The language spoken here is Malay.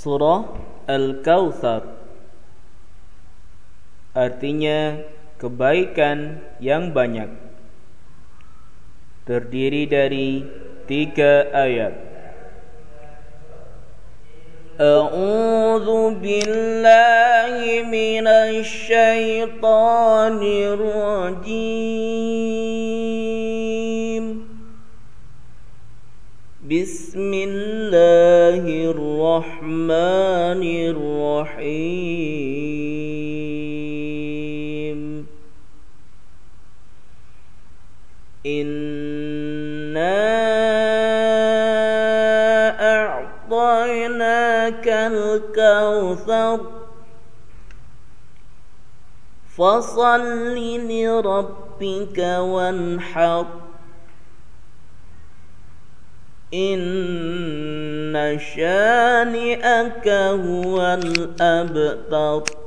Surah Al-Kawthar. Artinya kebaikan yang banyak. Terdiri dari tiga ayat. A'udhu billahi minas syaitanir rajim Bismillahirrahmanirrahim. الرحمن الرحيم. إِنَّا أعطيناك الكوثر فصل لربك وانحر إن شانئك هو الأبتر